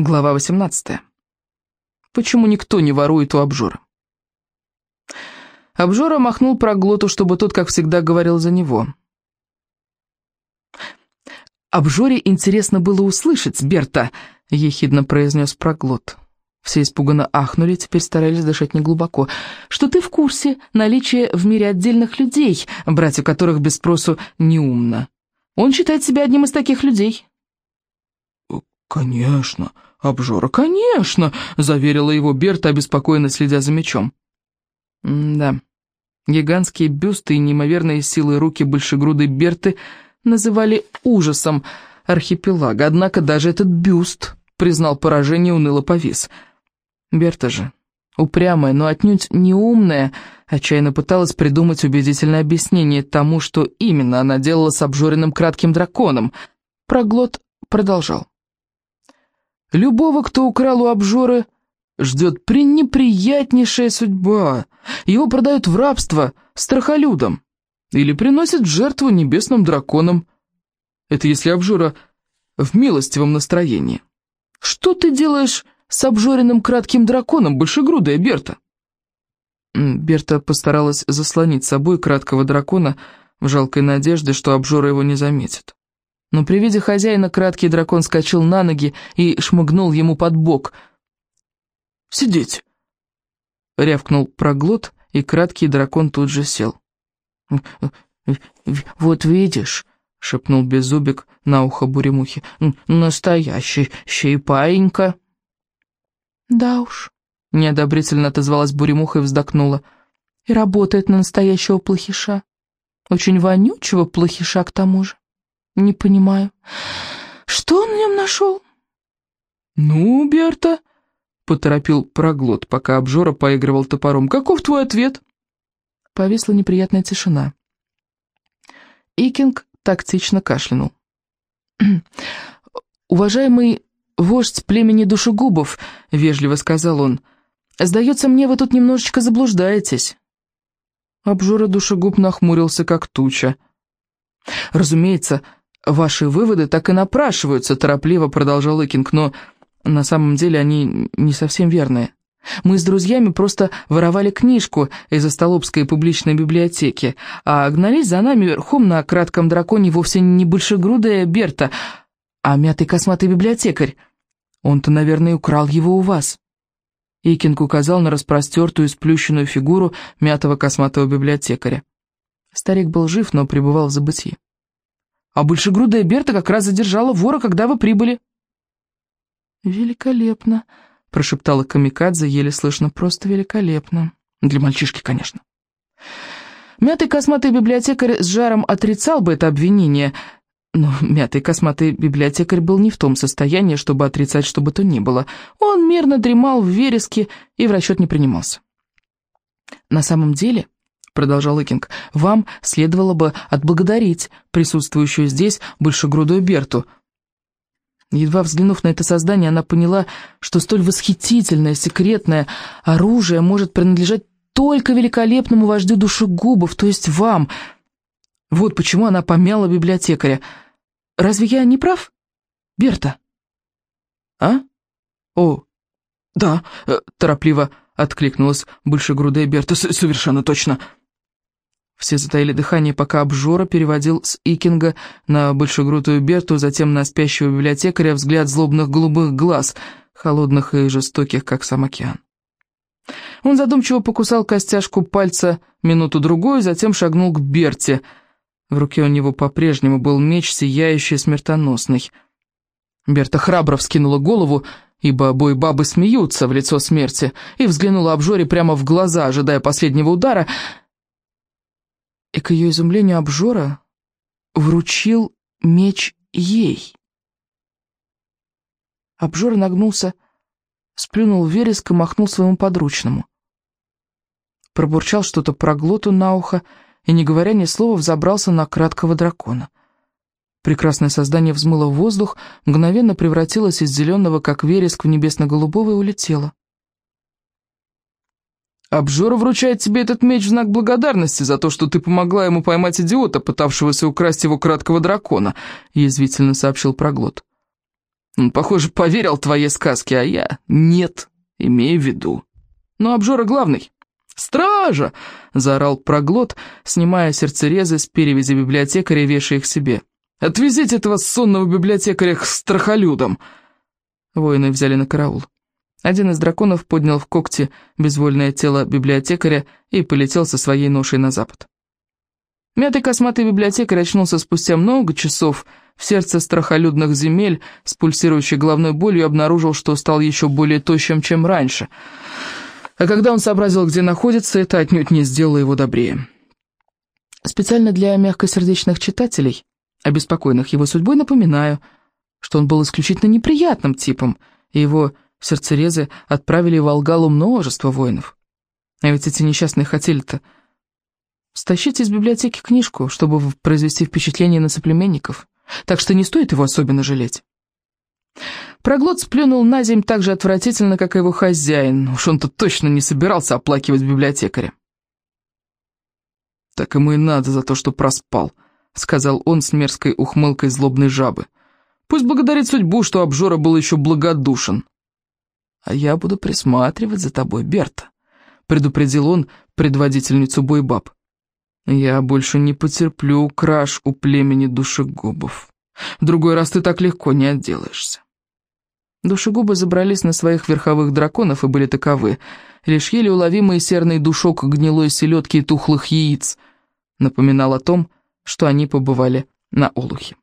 Глава 18. Почему никто не ворует у обжора? Обжора махнул проглоту, чтобы тот, как всегда, говорил за него. «Обжоре интересно было услышать, Берта», — ехидно произнес проглот. Все испуганно ахнули, теперь старались дышать неглубоко. «Что ты в курсе наличия в мире отдельных людей, брать у которых без спросу неумно. Он считает себя одним из таких людей». «Конечно», «Обжора, конечно!» — заверила его Берта, обеспокоенно следя за мечом. да, гигантские бюсты и неимоверные силы руки большегрудой Берты называли ужасом архипелага, однако даже этот бюст признал поражение уныло повис. Берта же, упрямая, но отнюдь не умная, отчаянно пыталась придумать убедительное объяснение тому, что именно она делала с обжоренным кратким драконом. Проглот продолжал. Любого, кто украл у обжоры, ждет пренеприятнейшая судьба. Его продают в рабство страхолюдам или приносят жертву небесным драконам. Это если обжора в милостивом настроении. Что ты делаешь с обжоренным кратким драконом, большегрудая Берта?» Берта постаралась заслонить собой краткого дракона в жалкой надежде, что обжора его не заметит но при виде хозяина краткий дракон скачал на ноги и шмыгнул ему под бок. «Сидеть!» — рявкнул проглот, и краткий дракон тут же сел. «Вот видишь», — шепнул Беззубик на ухо Буремухи, — «настоящий щейпаенька». «Да уж», — неодобрительно отозвалась Буремуха и вздохнула, — «и работает на настоящего плохиша. Очень вонючего плохиша к тому же». «Не понимаю. Что он в нем нашел?» «Ну, Берта», — поторопил проглот, пока обжора поигрывал топором, — «каков твой ответ?» Повисла неприятная тишина. Икинг тактично кашлянул. «Уважаемый вождь племени душегубов», — вежливо сказал он, — «сдается мне, вы тут немножечко заблуждаетесь». Обжора душегуб нахмурился, как туча. «Разумеется, — «Ваши выводы так и напрашиваются», — торопливо продолжал Икинг, «но на самом деле они не совсем верные. Мы с друзьями просто воровали книжку из Остолопской публичной библиотеки, а гнались за нами верхом на кратком драконе вовсе не большегрудая Берта, а мятый косматый библиотекарь. Он-то, наверное, украл его у вас». Икинг указал на распростертую сплющенную фигуру мятого косматого библиотекаря. Старик был жив, но пребывал в забытии. А большегрудая Берта как раз задержала вора, когда вы прибыли». «Великолепно», — прошептала Камикадзе, еле слышно, просто великолепно. Для мальчишки, конечно. Мятый косматый библиотекарь с жаром отрицал бы это обвинение, но мятый косматый библиотекарь был не в том состоянии, чтобы отрицать что бы то ни было. Он мирно дремал в вереске и в расчет не принимался. На самом деле продолжал Икинг, — «вам следовало бы отблагодарить присутствующую здесь большегрудую Берту». Едва взглянув на это создание, она поняла, что столь восхитительное, секретное оружие может принадлежать только великолепному вождю душегубов, то есть вам. Вот почему она помяла библиотекаря. Разве я не прав, Берта? А? О, да, э, торопливо откликнулась большегрудая Берта, совершенно точно. Все затаили дыхание, пока обжора переводил с Икинга на большегрудую Берту, затем на спящего библиотекаря взгляд злобных голубых глаз, холодных и жестоких, как сам океан. Он задумчиво покусал костяшку пальца минуту-другую, затем шагнул к Берте. В руке у него по-прежнему был меч, сияющий смертоносный. Берта храбро вскинула голову, ибо бой бабы смеются в лицо смерти, и взглянула обжоре прямо в глаза, ожидая последнего удара — и к ее изумлению обжора вручил меч ей. Обжора нагнулся, сплюнул вереск и махнул своему подручному. Пробурчал что-то про глоту на ухо и, не говоря ни слова, взобрался на краткого дракона. Прекрасное создание взмыло в воздух, мгновенно превратилось из зеленого, как вереск, в небесно-голубого и улетело. «Обжора вручает тебе этот меч в знак благодарности за то, что ты помогла ему поймать идиота, пытавшегося украсть его краткого дракона», — язвительно сообщил Проглот. Он, похоже, поверил твоей сказке, а я нет, имею в виду. Но обжора главный. «Стража!» — заорал проглот, снимая сердцерезы с перевязи библиотекаря вешая их себе. «Отвезите этого сонного библиотекаря к страхолюдам!» Воины взяли на караул. Один из драконов поднял в когти безвольное тело библиотекаря и полетел со своей ношей на запад. Мятый косматый библиотекарь очнулся спустя много часов в сердце страхолюдных земель с пульсирующей головной болью обнаружил, что стал еще более тощим, чем раньше. А когда он сообразил, где находится, это отнюдь не сделало его добрее. Специально для мягкосердечных читателей, обеспокоенных его судьбой, напоминаю, что он был исключительно неприятным типом, и его сердцерезы отправили в Алгалу множество воинов. А ведь эти несчастные хотели-то Стащите из библиотеки книжку, чтобы произвести впечатление на соплеменников, так что не стоит его особенно жалеть. Проглот сплюнул на земь так же отвратительно, как и его хозяин. Уж он-то точно не собирался оплакивать библиотекаря. «Так ему и надо за то, что проспал», — сказал он с мерзкой ухмылкой злобной жабы. «Пусть благодарит судьбу, что обжора был еще благодушен». «А я буду присматривать за тобой, Берта», — предупредил он предводительницу бойбаб. Я больше не потерплю краж у племени душегубов. В другой раз ты так легко не отделаешься. Душегубы забрались на своих верховых драконов и были таковы. Лишь еле уловимый серный душок гнилой селедки и тухлых яиц напоминал о том, что они побывали на Олухе.